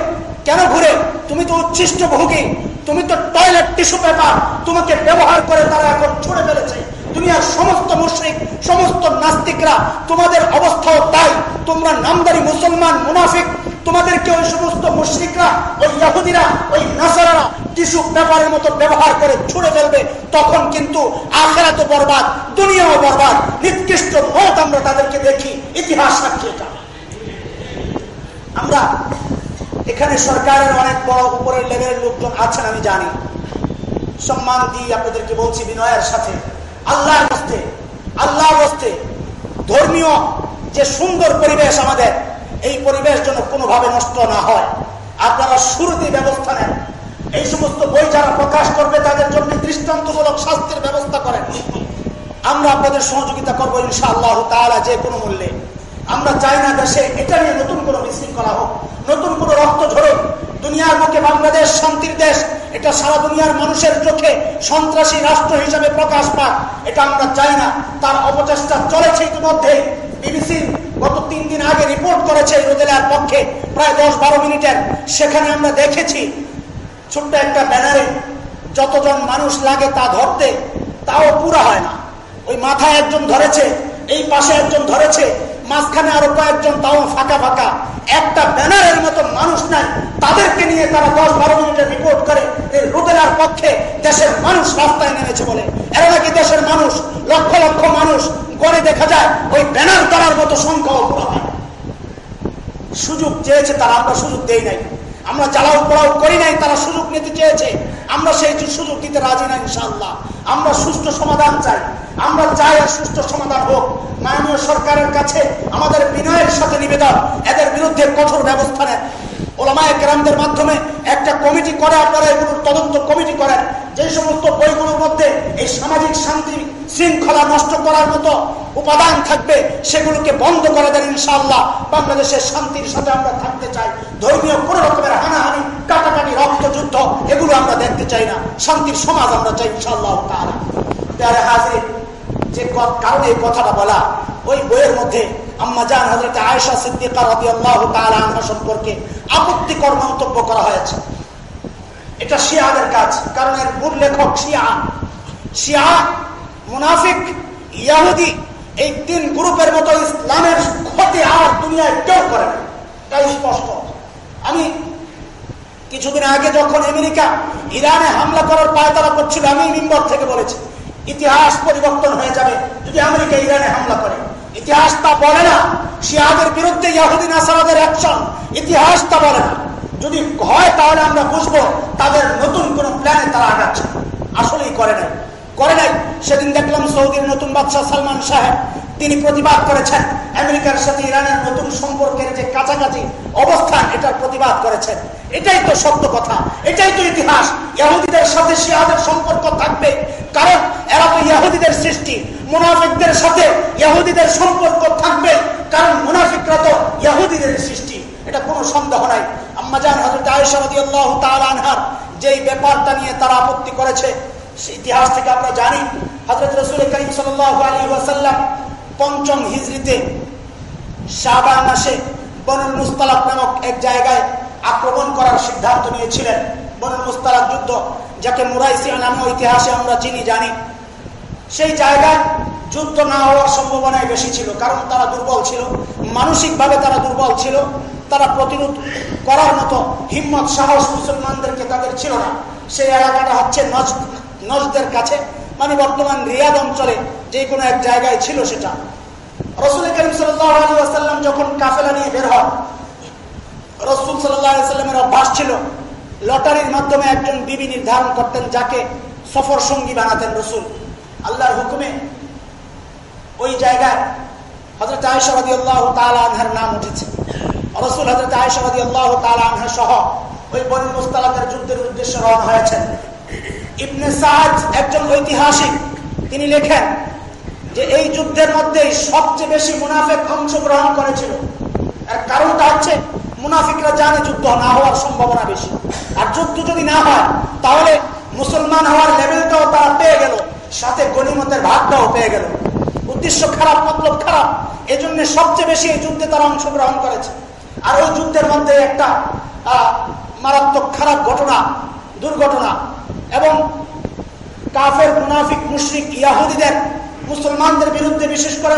কেন ঘুরে? তুমি তো উচ্ছিষ্ট ভোগী তুমি তো টয়লেট টিস্যু পেপার তোমাকে ব্যবহার করে তারা এখন ছুড়ে ফেলেছে। দুনিয়ার সমস্ত মুশ্রিক, সমস্ত নাস্তিকরা, তোমাদের অবস্থাও তাই। তোমরা নামদারি মুসলমান, মুনাফিক, তোমাদেরকে ওই সমস্ত মুশ্রিকরা, ওই ইয়াহুদিরা, ওই নাসারারা টিস্যু পেপারের মতো ব্যবহার করে ছুড়ে ফেলবে। তখন কিন্তু আখেরা তো বরবাদ, দুনিয়াও বরবাদ। নিকৃষ্ট মত আমরা তাদেরকে দেখি, ইতিহাস সাক্ষী এটা। আমরা এখানে সরকারের অনেক বড় উপরের লেভেলের লোকজন আছেন, আমি জানি। সম্মান দিয়ে আপনাদেরকে বলছি বিনয়ের সাথে। আল্লাহর বস্তে আল্লাহর বস্তে ধর্মীয় যে সুন্দর পরিবেশ আমাদের, এই পরিবেশ যেন কোনোভাবে নষ্ট না হয়। আপনারা শুরুতে ব্যবস্থা নেন। এই সমস্ত বই যারা প্রকাশ করবে, তাদের জন্য দৃষ্টান্তমূলক শাস্তির ব্যবস্থা করেন। আমরা আপনাদের সহযোগিতা করব ইনশাআল্লাহ তাহলে যে কোনো মূল্যে। আমরা চাই না দেশে, এটা নিয়ে নতুন কোনো বিশৃঙ্খলা হোক, নতুন কোনো রক্ত ঝরুক। দুনিয়ার বুকে বাংলাদেশ শান্তির দেশ, এটা সারা দুনিয়ার মানুষের চোখে সন্ত্রাসী রাষ্ট্র হিসাবে প্রকাশ পাক, এটা আমরা চাই না। তার অপচেষ্টা চলেছে ইতিমধ্যে বিবিসি গত তিন দিন আগে রিপোর্ট করেছে রোদেলার পক্ষে, প্রায় দশ বারো মিনিটের। সেখানে আমরা দেখেছি ছোট্ট একটা ব্যানারে, যতজন মানুষ লাগে তা ধরতে, তাও পুরা হয় না। ওই মাথায় একজন ধরেছে, এই পাশে একজন ধরেছে মাঝখানে আরও কয়েকজন তাও ফাঁকা ফাঁকা। একটা ব্যানারের মতো মানুষ নাই। তাদেরকে নিয়ে তারা দশ বারো মিনিটের রিপোর্ট করে এই রোদেলার পক্ষে দেশের মানুষ রাস্তায় নেমেছে বলে। এরা নাকি দেশের মানুষ, লক্ষ লক্ষ মানুষ। গড়ে দেখা যায়, ওই ব্যানার তারার মতো সংখ্যাও সুযোগ চেয়েছে তারা, আমরা সুযোগ দেই নাই। আমরা জ্বালাও পড়াও করি নাই, তারা সুযোগ নিতে চেয়েছে। আমরা সেই সুযোগ দিতে রাজি না ইনশাল্লাহ আমরা সুষ্ঠু সমাধান চাই। আমরা চাই আর সুষ্ঠু সমাধান হোক। মাননীয় সরকারের কাছে আমাদের বিনয়ের সাথে নিবেদন। এদের বিরুদ্ধে কঠোর ব্যবস্থা নেন। ওলামায় মাধ্যমে একটা কমিটি করে আপনারা এগুলোর তদন্ত কমিটি করেন। যে সমস্ত বইগুলোর মধ্যে এই সামাজিক শান্তি শৃঙ্খলা নষ্ট করার মতো উপাদান থাকবে, সেগুলোকে বন্ধ করে দেন ইনশাআল্লাহ। বাংলাদেশের শান্তির সাথে আমরা থাকতে চাই। ধর্মীয় কোন রকমের হানাহানি, কাটাকাটি রক্ত যুদ্ধ এগুলো আমরা দেখতে চাই না। শান্তির সমাজ আমরা চাই ইনশাআল্লাহ তারা প্যারে হাজির, যে কারণে এই কথাটা বলা, ওই বইয়ের মধ্যে আম্মা জান হজরত আয়েশা সিদ্দিকা রবি আল্লাহ আনহা সম্পর্কে আপত্তিকর মন্তব্য করা হয়েছে। এটা শিয়াদের কাজ, কারণ এর মূল লেখক শিয়া। শিয়া মুনাফিক, ইয়াহুদি, এই তিন গ্রুপের মতো ইসলামের ক্ষতি আর দুনিয়ায় কেউ করে না। তাই স্পষ্ট। আমি কিছুদিন আগে যখন আমেরিকা ইরানে হামলা করার পায়তারা করছিল, আমি মিম্বর থেকে বলেছি, ইতিহাস পরিবর্তন হয়ে যাবে যদি আমেরিকা ইরানে হামলা করে। ইতিহাস তা বলে না। শিয়াদের বিরুদ্ধে ইয়াহুদিন আসারাদের অ্যাকশন ইতিহাস তা বলে না। যদি হয় তাহলে আমরা বুঝব তাদের নতুন কোন প্ল্যানে তারা আগাচ্ছে। আসলেই করে নাই। করে নাই। সেদিন দেখলাম সৌদির নতুন বাদশাহ সালমান সাহেব তিনি প্রতিবাদ করেছেন। আমেরিকার সাথে ইরানের নতুন সম্পর্কের যে কাছাকাছি অবস্থান, এটার প্রতিবাদ করেছেন। এটাই তো সত্য কথা, এটাই তো ইতিহাস। ইয়াহুদিদের সাথে শিয়াদের সম্পর্ক থাকবে, কারণ এরা তো ইয়াহুদিদের সৃষ্টি। মুনাফিকদের সাথে ইয়াহুদিদের সম্পর্ক থাকবে, কারণ মুনাফিকরা তো ইয়াহুদিদের সৃষ্টি। এটা কোনো সন্দেহ নাই। আনহার যেই ব্যাপারটা নিয়ে তারা আপত্তি করেছে ইতিহাস থেকে আমরা জানি। হজরত রসুল করিম সাল আলী ওয়াসাল্লাম পঞ্চম হিজড়িতে শাহবান মাসে বনুল মুস্তালাক নামক এক জায়গায় আক্রমণ করার সিদ্ধান্ত নিয়েছিলেন। বনুল মুস্তালাক যুদ্ধ, যাকে মুরাইসিয়া নামে ইতিহাসে আমরা চিনি, জানি। সেই জায়গায় যুদ্ধ না হওয়ার সম্ভাবনাই বেশি ছিল, কারণ তারা দুর্বল ছিল। মানসিকভাবে তারা দুর্বল ছিল। তারা প্রতিরোধ করার মতো হিম্মত, সাহস মুসলমানদেরকে তাদের ছিল না। সেই এলাকাটা হচ্ছে নজদের কাছে। মানে বর্তমান রিয়াদ অঞ্চলে যে কোনো এক জায়গায় ছিল সেটা। রসুল করিম সাল্লাম যখন কাফেলা নিয়ে বের হন, রসুল সাল্লামের অভ্যাস ছিল, লটারির মাধ্যমে একজন বিবি নির্ধারণ করতেন যাকে সফর সঙ্গী বানাতেন রসুল। আল্লাহর হুকুমে ওই জায়গায় হজরত আয়সাবাদী আল্লাহ আনহার নাম উঠেছে। রসুল হজরত আয়সাবাদী আল্লাহ আনহা সহ ওই মুস্তালাকের যুদ্ধের উদ্দেশ্যে রওনা হয়েছেন। ইবনে সাহাজ একজন ঐতিহাসিক, তিনি লেখেন যে এই যুদ্ধের মধ্যে সবচেয়ে বেশি মুনাফেক অংশগ্রহণ করেছিল। আর কারণটা হচ্ছে মুনাফিকরা জানে যুদ্ধ না হওয়ার সম্ভাবনা বেশি। আর যুদ্ধ যদি না হয়, তাহলে মুসলমান হওয়ার লেভেলটাও তারা পেয়ে গেল, সাথে গণিমতের ভাগটাও পেয়ে গেল। উদ্দেশ্য খারাপ, মতলব খারাপ, এজন্য সবচেয়ে বেশি এই যুদ্ধে তারা অংশগ্রহণ করেছে। আর ওই যুদ্ধের মধ্যে একটা মারাত্মক খারাপ ঘটনা, দুর্ঘটনা এবং কাফের, মুনাফিক, মুশরিক, ইয়াহুদিদের, মুসলমানদের বিরুদ্ধে, বিশেষ করে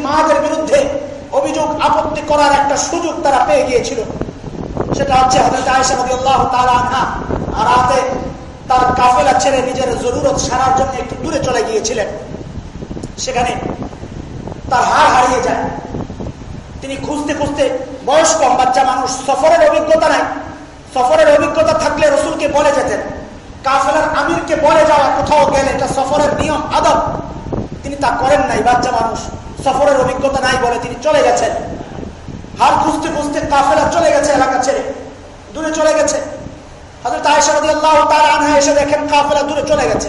মাদের বিরুদ্ধে অভিযোগ আপত্তি করার একটা সুযোগ তারা পেয়ে গিয়েছিল। সেটা হচ্ছে আর রাতে তার কাফেলা ছেড়ে নিজের জরুরত সারার জন্য একটু দূরে চলে গিয়েছিলেন। সেখানে তার হার হারিয়ে যায়। তিনি খুঁজতে খুঁজতে বয়স কম বাচ্চা মানুষ, সফরের অভিজ্ঞতা নাই। সফরের অভিজ্ঞতা থাকলে রসুলকে বলে যেতেন কাফেলার আমিরকে বলে যাওয়া কোথাও গেলে এটা সফরের নিয়ম, আদব। তিনি তা করেন নাই, বাচ্চা মানুষ। সফরের অভিজ্ঞতা নাই বলে তিনি চলে গেছেন। হার খুঁজতে খুঁজতে কাফেলা চলে গেছে এলাকা ছেড়ে। দূরে চলে গেছে। হয়তো আয়সারদি আল্লাহ তার আনহা এসে দেখেন দূরে চলে গেছে।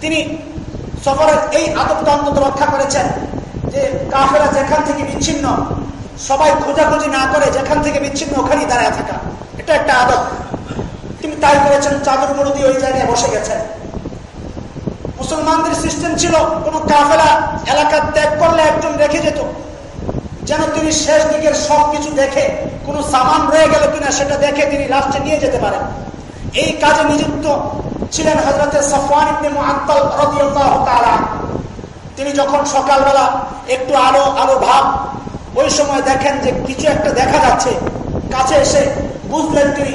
তিনি সফরের এই অন্তত রক্ষা করেছেন যে কাফেলা যেখান থেকে বিচ্ছিন্ন, সবাই খোঁজাখুঁজি না করে যেখান থেকে বিচ্ছিন্ন ওখানেই দাঁড়ায় থাকা। এটা একটা আদব। তিনি তাই করেছেন, চাদর মুড়ু দিয়ে ওই জায়গায় বসে গেছেন। মুসলমানদের সিস্টেম ছিল, কোন কাফেলা এলাকা ত্যাগ করলে একজন রেখে যেত। যেন তিনি শেষ দিকের সব কিছু দেখে, কোন সামান রয়ে গেল কিনা সেটা দেখে তিনি লাস্টে নিয়ে যেতে পারেন। এই কাজে নিযুক্ত ছিলেন হজরতে তিনি যখন সকালবেলা একটু আলো আলো ভাব, ওই সময় দেখেন যে কিছু একটা দেখা যাচ্ছে। কাছে এসে বুঝলেন তিনি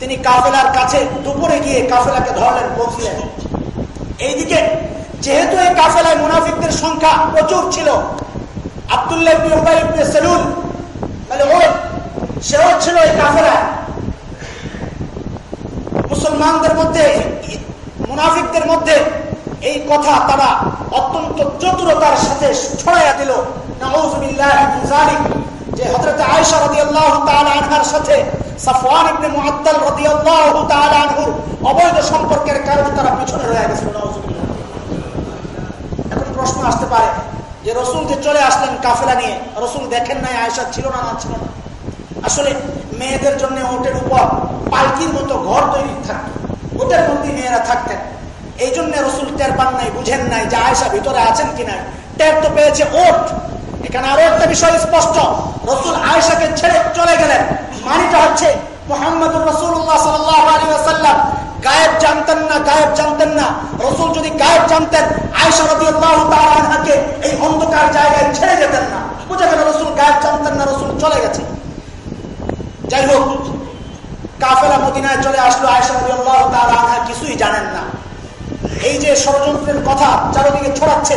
তিনি কাফেলার কাছে দুপুরে গিয়ে কাফেলাকে ধরলেন পৌঁছলেন এইদিকে, যেহেতু এই কাফেলায় মুনাফিকদের সংখ্যা প্রচুর ছিল, আবদুল্লাহ মুসলমানদের মধ্যে, মুনাফিকদের মধ্যে এই কথা তারা অত্যন্ত সাথে ছড়াইয়া দিল। যে সাথে অবৈধ সম্পর্কের কারণে তারা পিছনে রয়ে গেছে, নাউজুবিল্লাহ। এখন প্রশ্ন আসতে পারে যে রসুল যে চলে আসলেন কাফেলা নিয়ে, রসুল দেখেন নাই, আয়েশা ছিল না না ছিল না। আসলে মেয়েদের জন্য ওটের উপর পালকির মতো ঘর তৈরি থাকতো। ওটার মধ্যে মেয়েরা থাকতেন। এই জন্য রসুল টের পান নাই, বুঝেন নাই যে আয়সা ভিতরে আছেন কিনা। টের তো পেয়েছে ওট। এখানে আরও একটা বিষয় স্পষ্ট। রসুল আয়সাকে ছেড়ে চলে গেলেন। মানিটা হচ্ছে মোহাম্মদুর রসুল্লাহ সাল্লাম গায়েব জানতেন না, গায়েব জানতেন না। রসুল যদি গায়েব জানতেন আয়সা রদি আল্লাহকে এই অন্ধকার জায়গায় ছেড়ে যেতেন না। বুঝে গেল রসুল গায়েব জানতেন না, রসুল চলে গেছে। যাই হোক কাফেলা মদিনায় চলে আসলো আয়সা রদি আল্লাহ তারা কিছুই জানেন না। এই যে ষড়যন্ত্রের কথা চারদিকে ছড়াচ্ছে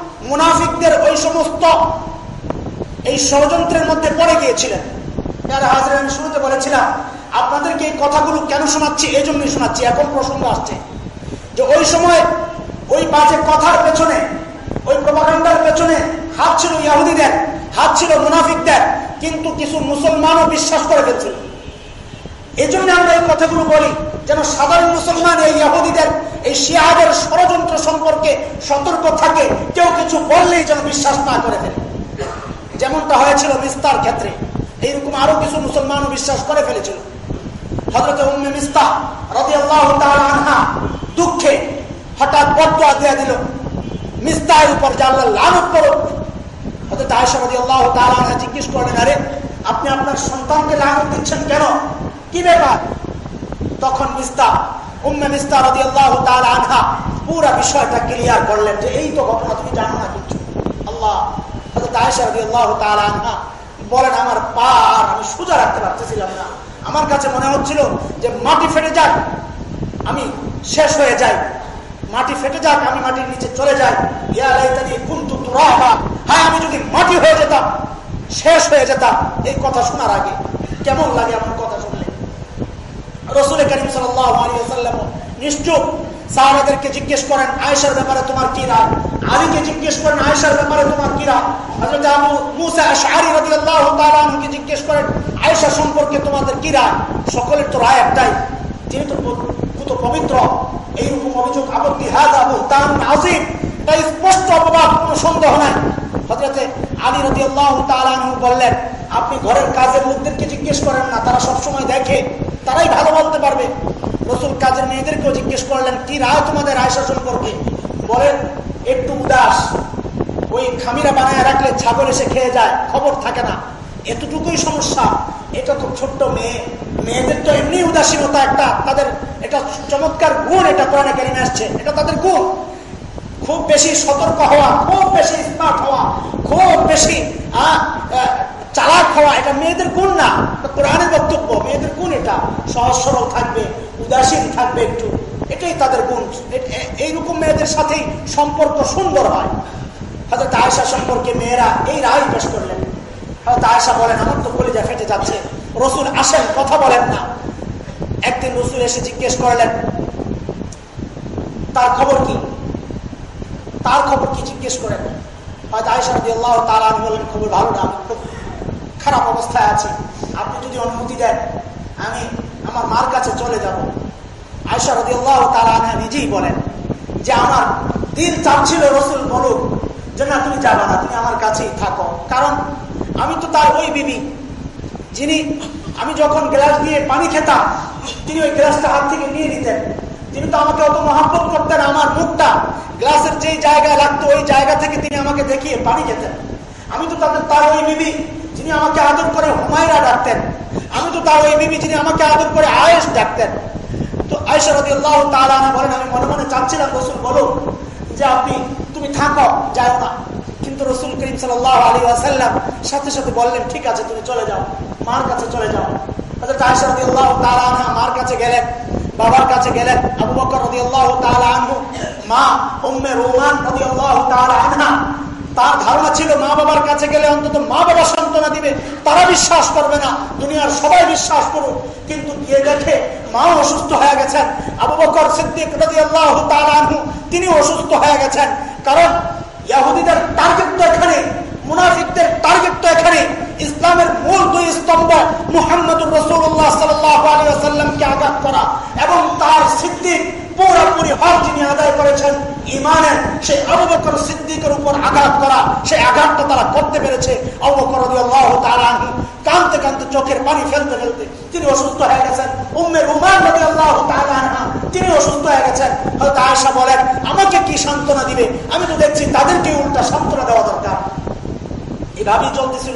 মুনাফিকদের ওই সমস্ত এই ষড়যন্ত্রের মধ্যে পড়ে গিয়েছিলেন। যারা হাজির আমি শুরুতে বলেছিলাম, আপনাদেরকে এই কথাগুলো কেন শোনাচ্ছি? এই জন্যই শোনাচ্ছি, এখন প্রসঙ্গ আসছে। যে ওই সময় ওই বাজে কথার পেছনে, ওই প্রভাকাণ্ডার পেছনে হাত ছিল ইয়াহুদিদের, হাত ছিল মুনাফিকদের, কিন্তু কিছু মুসলমানও বিশ্বাস করে ফেলছিল। এই জন্য আমরা এই কথাগুলো বলি, যেন সাধারণ মুসলমান এই ইয়াহুদিদের, এই শিয়াদের ষড়যন্ত্র সম্পর্কে সতর্ক থাকে, কেউ কিছু বললেই যেন বিশ্বাস না করে ফেলে। যেমনটা হয়েছিল মিস্তার ক্ষেত্রে, এইরকম আরও কিছু মুসলমানও বিশ্বাস করে ফেলেছিল। হজরত মিস্তা রবি আল্লাহ আনহা দুঃখে হঠাৎ বদয়া দেয়া দিল, মিস্তাহের উপর জানলা লানত করুক। হজরত আয়সা রবি আল্লাহ আনহা জিজ্ঞেস করলেন, আরে, আপনি আপনার সন্তানকে লানত দিচ্ছেন কেন? কি ব্যাপার? তখন মিস্তা উম্মে মিস্তা রবি আল্লাহ আনহা পুরা বিষয়টা ক্লিয়ার করলেন যে এই তো ঘটনা তুমি জানো না কিছু আল্লাহ বলেন, আমার আমি সোজা রাখতে পারতেছিলাম না। আমার কাছে মনে হচ্ছিল যে মাটি ফেটে যাক, আমি শেষ হয়ে যাই। মাটি ফেটে যাক, আমি মাটির নিচে চলে যাই। হ্যাঁ আমি যদি মাটি হয়ে যেতাম, শেষ হয়ে যেতাম। এই কথা শোনার আগে কেমন লাগে আমার কথা? রসুল করিম সাল্লাম নিশ্চুপ সাহাবাদেরকে জিজ্ঞেস করেন, আয়েশার ব্যাপারে তোমার কি রায়? আলীকে জিজ্ঞেস করেন, আয়েশার ব্যাপারে তোমার কি রায়? হযরত আবু মুসা আশআরী রাদিয়াল্লাহু তাআলা আনহুকে জিজ্ঞেস করেন, আয়েশা সম্পর্কে তোমাদের কি রায়? সকলের তো রায় একটাই, তিনি তো কত পবিত্র, এইরকম অভিযোগ আপত্তি হাদা বুহতান আজিম তাই স্পষ্ট অপবাদ, কোনো সন্দেহ নাই। হযরতে আলী রাদিয়াল্লাহু তাআলা আনহু বললেন, আপনি ঘরের কাজের লোকদেরকে জিজ্ঞেস করেন না, তারা সব সময় দেখে তারাই ভালো বলতে পারবে। রসুল কাজের মেয়েদেরকেও জিজ্ঞেস করলেন, কি রায় তোমাদের আয়সা সম্পর্কে? বলেন, একটু উদাস। ওই খামিরা বানায় রাখলে ছাগল এসে খেয়ে যায়, খবর থাকে না। এতটুকুই সমস্যা। এটা তো ছোট্ট মেয়ে। মেয়েদের তো এমনি উদাসীনতা একটা, তাদের এটা চমৎকার গুণ এটা কোরআনে কেরিমে আসছে। এটা তাদের গুণ। খুব বেশি সতর্ক হওয়া, খুব বেশি স্মার্ট হওয়া, খুব বেশি চালাক হওয়া, এটা মেয়েদের গুণ না। কোরআনের বক্তব্য, মেয়েদের গুণ এটা। সহজ, সরল থাকবে, উদাসীন থাকবে একটু। এটাই তাদের গুণ। এইরকম মেয়েদের সাথেই সম্পর্ক সুন্দর হয়। হয়তো আয়সা সম্পর্কে মেয়েরা এই রায় পেশ করলেন। হয়তো আয়সা বলেন, আমার তো কলিজা ফেটে যাচ্ছে। রসুল আসেন, কথা বলেন না। একদিন রসুল এসে জিজ্ঞেস করলেন, তার খবর কি? তার খবর কি? জিজ্ঞেস করেন। হয়তো আয়সা দিয়ে আল্লাহ তার বলেন, খবর ভালো না, আমি খুব খারাপ অবস্থায় আছি। আপনি যদি অনুমতি দেন, আমি আমার মার কাছে চলে যাব। আয়সা রদি আল্লাহ তারা নিজেই বলেন যে, আমার দিল চাচ্ছিল রসুল বলুক যে, না, তুমি যাবা না, তুমি আমার কাছেই থাকো। কারণ আমি তো তার ওই বিবি। যিনি, আমি যখন গ্লাস দিয়ে পানি খেতাম, তিনি ওই গ্লাসটা হাত থেকে নিয়ে নিতেন। তিনি তো আমাকে অত মহাব্বত করতেন, আমার মুখটা গ্লাসের যেই জায়গায় লাগতো, ওই জায়গা থেকে তিনি আমাকে দেখিয়ে পানি খেতেন। আমি তো তাদের তার ওই বিবি। যিনি আমাকে আদর করে হুমায়রা ডাকতেন, আমি তো তার ওই বিবি যিনি আমাকে আদর করে আয়েস ডাকতেন। তো আয়সা রদি আল্লাহ তালা বলেন, আমি মনে মনে চাচ্ছিলাম, রসুল বলো যে আপনি, তুমি থাকো, যাও না। কিন্তু রসুল করিম সাল আলী আসাল্লাম সাথে সাথে বললেন, ঠিক আছে, তুমি চলে যাও, মার কাছে চলে যাও। আয়সা রদি আল্লাহ তালা মার কাছে গেলেন, বাবার কাছে গেলেন, আবু বকর রদি আল্লাহ তালু মা উম্মে রোমান রদি আল্লাহ তালা তার ধারণা ছিল মা বাবার কাছে গেলে অন্তত মা বাবা সান্ত্বনা দিবে, তারা বিশ্বাস করবে না, দুনিয়ার সবাই বিশ্বাস করুক। কিন্তু গিয়ে দেখে মাও অসুস্থ হয়ে গেছেন। আবু বকর সিদ্দিক রদি আল্লাহ তালু তিনি অসুস্থ হয়ে গেছেন। কারণ ইয়াহুদিদের টার্গেট তো এখানে, মুনাফিকদের টার্গেট তো এখানে। ইসলামের মূল দুই স্তম্ভ মুহাম্মদুর রসুল্লাহ সাল্লাহ সাল্লামকে আঘাত করা এবং তার সিদ্দিক হক যিনি আদায় করেছেন ইমানের সেই সিদ্দিকের উপর আঘাত করা, সেই আঘাতটা তারা করতে পেরেছে। কানতে কানতে চোখের পানি ফেলতে ফেলতে তিনি অসুস্থ হয়ে গেছেন। উম্মের আল্লাহ তিনি অসুস্থ হয়ে গেছেন। হয়তো আয়সা বলেন, আমাকে কি সান্ত্বনা দিবে? আমি তো দেখছি তাদেরকে উল্টা সান্ত্বনা দেওয়া দরকার। এভাবেই চলতেছিল।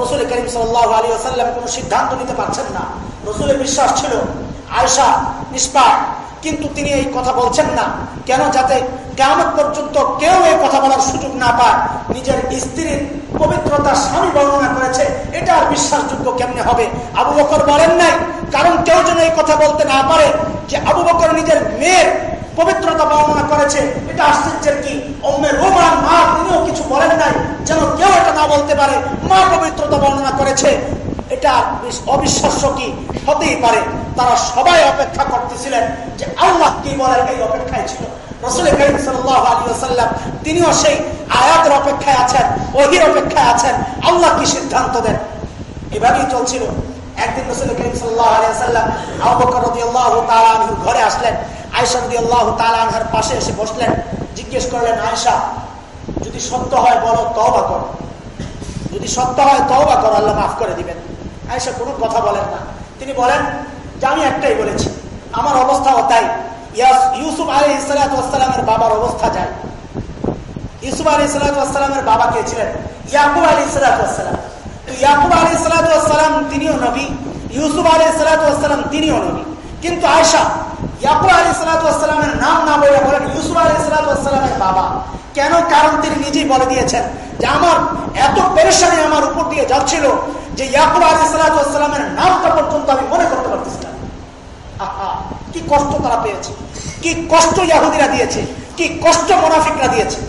রসুল করিম সাল্লাহ আলী আসাল্লাম কোন সিদ্ধান্ত নিতে পারছেন না। রসুলের বিশ্বাস ছিল আয়সা নিষ্পাপ কিন্তু তিনি এই কথা বলছেন না। কেন? যাতে কেমন পর্যন্ত কেউ এই কথা বলার সুযোগ না পায়। নিজের স্ত্রীর পবিত্রতা স্বামী বর্ণনা করেছে, এটা আর বিশ্বাসযোগ্য কেমনে হবে? আবু বকর বলেন নাই, কারণ কেউ যেন এই কথা বলতে না পারে যে আবু বকর নিজের মেয়ের পবিত্রতা বর্ণনা করেছে। এটা আশ্চর্যের কি? অম্মের রোমান, মা, তিনিও কিছু বলেন নাই যেন কেউ এটা না বলতে পারে। মা পবিত্রতা বর্ণনা করেছে। এটা অবিশ্বাস্য কি? হতেই পারে। তারা সবাই অপেক্ষা করতেছিলেন যে আল্লাহ কি বলেন, এই অপেক্ষায় ছিল। তিনিও সেই আয়াতের অপেক্ষায় আছেন, ওহির অপেক্ষায় আছেন। আল্লাহ কি সিদ্ধান্ত দেন? এভাবেই চলছিল। একদিন রসুল করিম সাল্লাহ আলী ঘরে আসলেন। আয়সা পাশে এসে বসলেন। জিজ্ঞেস করলেন আয়সা যদি সত্য হয় বলো তবা করো। যদি সত্য হয় তবা করো, আল্লাহ মাফ করে দিবেন। আয়সা কোনো কথা বলেন না। তিনি বলেন, যে আমি একটাই বলেছি, আমার অবস্থাও তাই ইউসুফ আলী ইসালাতামের বাবার অবস্থা যায় ইউসুফ আলী ইসালাতামের বাবা কে ছিলেন? ইয়াকুব আলী ইসালাতাম ইয়াকুব আলী ইসালাতাম তিনিও নবী, ইউসুফ আলী ইসালাতাম তিনিও নবী। কিন্তু আয়সা ইয়াকুব আলী ইসালাতামের নাম না বলে বলেন ইউসুফ আলী ইসালাতামের বাবা। কেন? কারণ তিনি নিজেই বলে দিয়েছেন যে আমার এত পেরেশানি আমার উপর দিয়ে যাচ্ছিল যে ইয়াকুব আলী সালামের নামটা পর্যন্ত আমি মনে করতে পারতেছিলাম আহা, কি কষ্ট তারা পেয়েছে। কি কষ্ট ইয়াহুদিরা দিয়েছে। কি কষ্ট মোনাফিকরা দিয়েছে।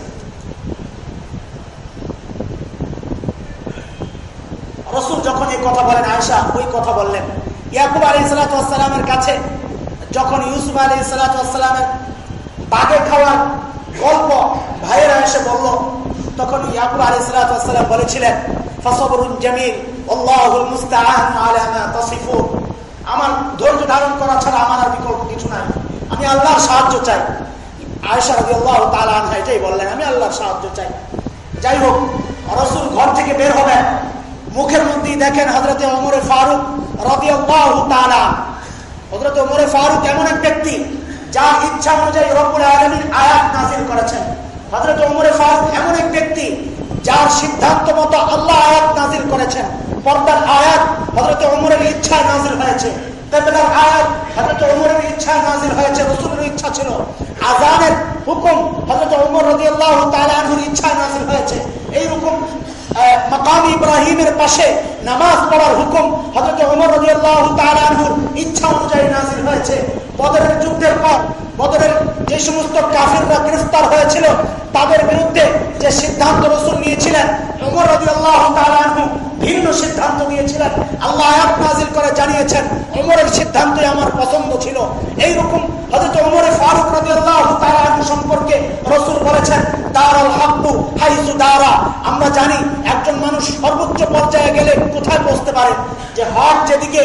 রসুল যখন এই কথা বলেন আয়সা ওই কথা বললেন। ইয়াকুব আলী সালাতামের কাছে যখন ইউসুফ আলী সালাতামের বাগে খাওয়ার গল্প ভাইয়েরা এসে বলল, তখন ইয়াকুব আলী বলেছিলেন আমার ধৈর্য ধারণ করা ছাড়া আমার আর বিকল্প কিছু নাই। আমি আল্লাহর সাহায্য চাই। বললেন, আমি সাহায্য চাই। যাই হোক ঘর থেকে বের মুখের মধ্যেই দেখেন হযরতে ওমর ফারুক রাদিয়াল্লাহু তাআলা। হযরতে ফারুক এমন এক ব্যক্তি, যার ইচ্ছা অনুযায়ী রব্বুল আয়াত নাযিল করেছেন। হযরতে ওমর ফারুক এমন এক ব্যক্তি যার সিদ্ধান্ত মতো আল্লাহ আয়াত নাজির করেছেন। পর্দার আয়াত হজরত ওমরের ইচ্ছায় নাজির হয়েছে। ইচ্ছায় নাজিল হয়েছে ইচ্ছা ছিল। হুকুম ইচ্ছায় নাজিল হয়েছে। এইরকম মাকাম ইব্রাহিমের পাশে নামাজ পড়ার হুকুম ইচ্ছা নাজিল হয়েছে। যুদ্ধের পর বদরের যে সমস্ত কাফিররা গ্রেফতার হয়েছিল, তাদের বিরুদ্ধে যে সিদ্ধান্ত রসুল নিয়েছিলেন, উমর রবি আল্লাহ ভিন্ন সিদ্ধান্ত নিয়েছিলেন, আল্লাহ আয়াত নাজিল করে জানিয়েছেন, উমরের সিদ্ধান্তই আমার পছন্দ ছিল। এইরকম হয়তো উমরে ফারুক রবি আল্লাহ সম্পর্কে রসুল বলেছেন, দারাল হাক্কু হাইসু দারা। আমরা জানি, একজন মানুষ সর্বোচ্চ পর্যায়ে গেলে কোথায় বসতে পারে? যে হক যেদিকে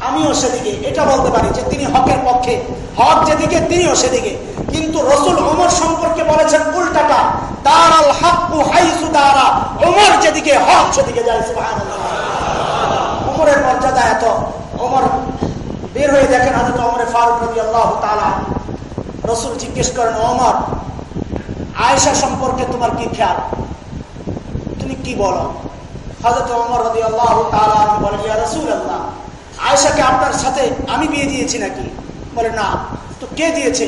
আমিও সেদিকে, এটা বলতে পারি যে তিনি হকের পক্ষে। হক যেদিকে, তিনিও সেদিকে। কিন্তু রসুল ওমর সম্পর্কে বলেছেন উল্টাটা দারাল হাক্কু হাইসু দারা। ওমর যেদিকে, হক সেদিকে যায় ওমর অমরের মর্যাদা এত। অমর বের হয়ে দেখেন হয়তো অমরে ফারুক রবি আল্লাহ তালা রসুল জিজ্ঞেস করেন অমর আয়েশা সম্পর্কে তোমার কি খেয়াল? তুমি কি বলো? হজরত অমর রবি আল্লাহ তালা বলেন, ইয়া রসুল আল্লাহ আয়েশাকে আপনার সাথে আমি বিয়ে দিয়েছি নাকি? বলে, না। তো কে দিয়েছে?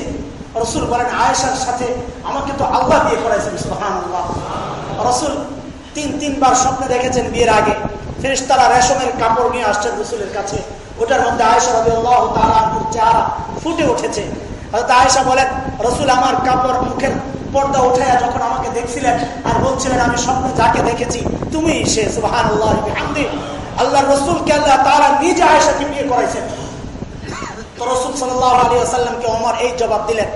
রসুল বলেন, আয়েশার সাথে আমাকে তো আল্লাহ বিয়ে করাইছেন। সুহান আল্লাহ রসুল তিন, তিনবার স্বপ্নে দেখেছেন বিয়ের আগে। ফেরেস তারা রেশমের কাপড় নিয়ে আসছেন রসুলের কাছে। ওটার মধ্যে আয়েশা রবি আল্লাহ তালার চেহারা ফুটে উঠেছে। হয়তো আয়েশা বলেন, রসুল আমার কাপড় মুখের পর্দা উঠাইয়া যখন আমাকে দেখছিলেন আর বলছিলেন, আমি স্বপ্নে যাকে দেখেছি তুমি সে সুহান আল্লাহ আল্লাহ রসুলকে আল্লাহ তারা নিজে আয়েশাকে বিয়ে করাইছেন। তো রসুল সাল্লামকে অমর এই জবাব দিলেন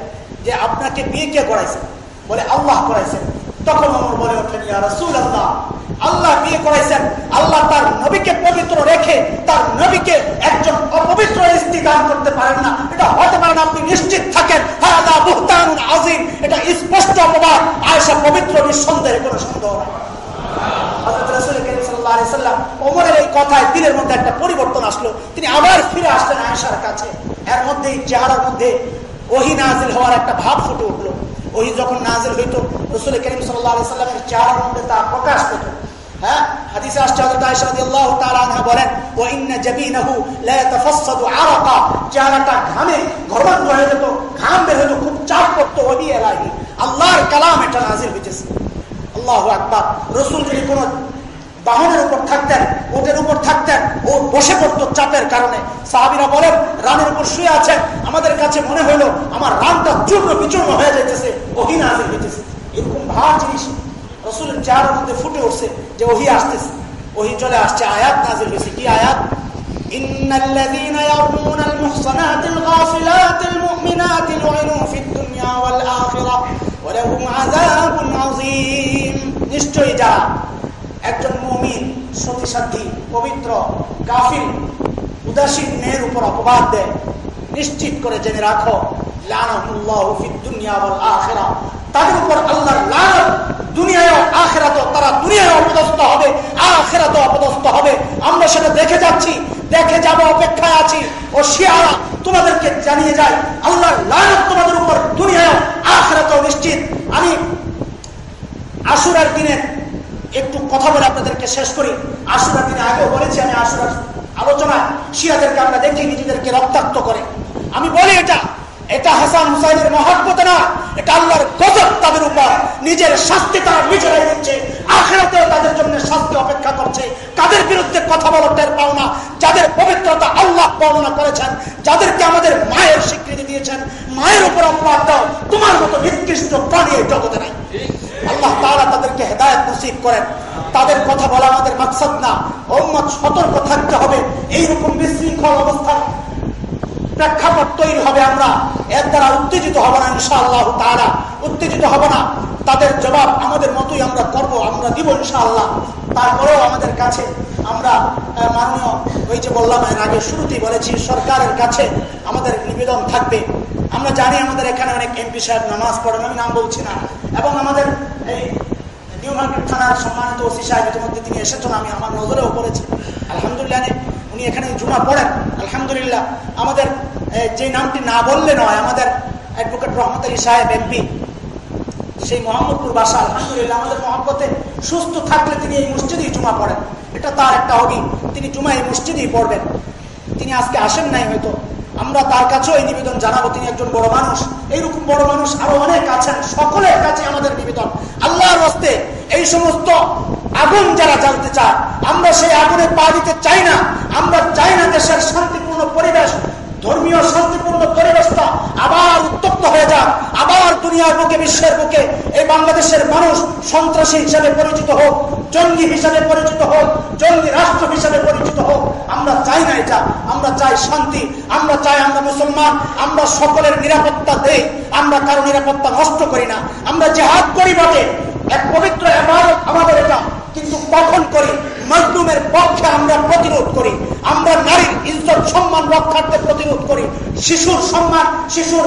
যে, আপনাকে বিয়ে কে করাইছেন বলে, আল্লাহ করাইছেন। তখন অমর বলে ওঠেন, ইয়া রসুল আল্লাহ আল্লাহ বিয়ে করাইছেন। আল্লাহ তার নবীকে পবিত্র রেখে তার নবীকে একজন অপবিত্র স্ত্রী দান করতে পারেন না। এটা হতে পারে না, আপনি নিশ্চিত থাকেন। আজিম এটা স্পষ্ট অপবাদ। আয়সা পবিত্র, নিঃসন্দেহে কোনো সন্দেহ নাই। ওমরের এই কথায় দিনের মধ্যে একটা পরিবর্তন আসলো। তিনি আবার ফিরে আসলেন আয়েশার কাছে। এর মধ্যে চেহারার মধ্যে ওহি নাজিল হওয়ার একটা ভাব ফুটে উঠল। ওহি যখন নাজিল হইতো, রসুল করিম সাল্লাহ সাল্লামের চেহারার মধ্যে তা প্রকাশ পেত। হ্যাঁ? হাদিসে আসছে, হযরত আয়েশা রাদিয়াল্লাহু তাআলা আনহা বলেন, ওয়া ইন্না জাবিনাহু লা ইয়াতাফাসসাদু আরাকা চেহারাটা ঘামে ঘরবন্দ হয়ে যেত, ঘাম বের হতো খুব চাপ পড়তো, ওহি এলাহি। আল্লাহর কালাম এটা নাজিল হইতেছে। আল্লাহু আকবার। রাসূল যদি কোনো বাহনের উপর থাকতেন ওটের উপর থাকতেন ও বসে পড়তো চাপের কারণে সাহাবিরা বলেন রানের উপর শুয়ে আছেন আমাদের কাছে মনে হইলো আমার রানটা চূর্ণ বিচূর্ণ হয়ে যাইতেছে ওহি নাজিল হইতেছে এরকম ভাব জিনিস রসুলের চেহারার মধ্যে ফুটে উঠছে যে ওহি আসতেছে ওহি চলে আসছে আয়াত নাজিল হয়েছে কি আয়াত إن الذين يرمون المحصنات الغافلات المؤمنات لعنوا في الدنيا والآخرة ولهم عذاب عظيم নিশ্চয়ই যারা একজন মুমিন সতী সাথী পবিত্র গাফিল উদাসীন মেয়ের উপর অপবাদ দেয়। নিশ্চিত করে জেনে রাখো আমরা সেটা দেখে যাচ্ছি, দেখে যাব, অপেক্ষায় আছি। ও তোমাদেরকে জানিয়ে যায় আল্লাহর লানত তোমাদের উপর দুনিয়ায় আখেরাত নিশ্চিত। আমি আশুরার দিনে একটু কথা বলে আপনাদেরকে শেষ করি। আশুরার দিনে আগেও বলেছি আমি আশুরার আলোচনায়। শিয়াদেরকে আমরা দেখি, নিজেদেরকে রক্তাক্ত করে। আমি বলি এটা এটা হাসান হুসাইনের মহাব্বত না, এটা আল্লাহর গজব তাদের উপর। নিজের শাস্তি তারা নিজেরাই দিচ্ছে, আখেরাতেও তাদের জন্য শাস্তি অপেক্ষা করছে। কাদের বিরুদ্ধে কথা বলার টের পাও না। যাদের পবিত্রতা আল্লাহ বর্ণনা করেছেন, যাদেরকে আমাদের মায়ের স্বীকৃতি দিয়েছেন, মায়ের উপর অপরাধ দাও, তোমার মতো নিকৃষ্ট প্রাণী জগতে নাই। আল্লাহ তারা তাদেরকে হেদায়ত নসিব করেন। তাদের কথা বলা আমাদের মাকসাদ না। ওম্মত সতর্ক থাকতে হবে। এইরকম বিশৃঙ্খল অবস্থা প্রেক্ষাপট তৈরি হবে আমরা। এর দ্বারা উত্তেজিত হব না ইনশাআল্লাহ তারা উত্তেজিত হব না। তাদের জবাব আমাদের মতোই আমরা করব, আমরা দিব ইনশাআল্লাহ। তারপরেও আমাদের কাছে আমরা মাননীয় ওই যে বললাম এর আগে শুরুতেই বলেছি, সরকারের কাছে আমাদের নিবেদন থাকবে। আমরা জানি আমাদের এখানে অনেক এমপি সাহেব নামাজ পড়েন, আমি নাম বলছি না। এবং আমাদের এই নিউ মার্কেট থানার সম্মানিত ওসি সাহেব ইতিমধ্যে তিনি এসেছেন, আমি আমার নজরেও পড়েছি। আলহামদুলিল্লাহ উনি এখানে জুমা পড়েন। আলহামদুলিল্লাহ, আমাদের যে নামটি না বললে নয়, আমাদের অ্যাডভোকেট রহমত আলী সাহেব এমপি সেই মোহাম্মদপুর বাসা, আলহামদুলিল্লাহ, আমাদের মহব্বতে সুস্থ থাকলে তিনি এই মসজিদেই জুমা পড়েন। এটা তার একটা হবি, তিনি জুমা এই মসজিদেই পড়বেন। তিনি আজকে আসেন নাই হয়তো। আমরা তার কাছেও এই নিবেদন জানাব, তিনি একজন বড় মানুষ। এইরকম বড় মানুষ আরও অনেক আছেন, সকলের কাছে আমাদের নিবেদন। আল্লাহর হস্তে এই সমস্ত আগুন যারা জানতে চায়, আমরা সেই আগুনে পা দিতে চাই না। আমরা চাই না দেশের শান্তিপূর্ণ পরিবেশ ধর্মীয় শান্তিপূর্ণ পরিবেশটা আবার উত্তপ্ত হয়ে যাক, আবার দুনিয়ার বুকে, বিশ্বের বুকে। এই বাংলাদেশের মানুষ সন্ত্রাসী হিসাবে পরিচিত হোক, জঙ্গি হিসাবে পরিচিত হোক, জঙ্গি রাষ্ট্র হিসাবে পরিচিত হোক। আমরা চাই না এটা, আমরা চাই শান্তি, আমরা চাই আমরা মুসলমান, আমরা সকলের নিরাপত্তা দেই, আমরা কারও নিরাপত্তা নষ্ট করি না। আমরা জেহাদ করি বটে, এক পবিত্র আমাদের এটা, কিন্তু কখন করি। মজলুমের পক্ষে আমরা প্রতিরোধ করি। আমরা নারীর ইজ্জত, সম্মান, রক্ষার্থে প্রতিরোধ করি। শিশুর সম্মান, শিশুর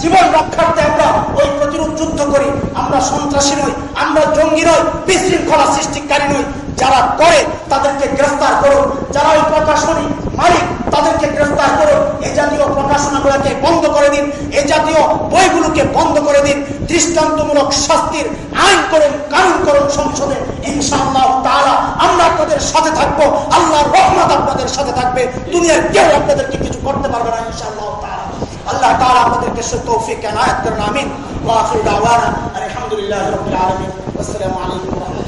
জীবন রক্ষার্থে আমরা ওই প্রতিরোধ যুদ্ধ করি। আমরা সন্ত্রাসী নই, আমরা জঙ্গি নই, বিশৃঙ্খলা সৃষ্টিকারী নই। যারা করে তাদেরকে গ্রেফতার করুন। যারা ওই প্রকাশনী মালিক, তাদেরকে গ্রেফতার করুন। এই জাতীয় প্রকাশনাগুলোকে বন্ধ করে দিন। এই জাতীয় বইগুলোকে বন্ধ করে দিন। দৃষ্টান্তমূলক শাস্তির আইন করুন, কানুন করুন সংসদে। ইনশাআল্লাহ তাআলা আমরা আপনাদের সাথে থাকব। আল্লাহর রহমত আপনাদের সাথে থাকবে। দুনিয়ার কেউ আপনাদেরকে কিছু করতে পারবে না ইনশাআল্লাহ তাআলা। আল্লাহ তাআলা আপনাদেরকে সে তৌফিক এনায়েত করেন, আমিন। আলহামদুলিল্লাহি রাব্বিল আলামিন। আসসালামু আলাইকুম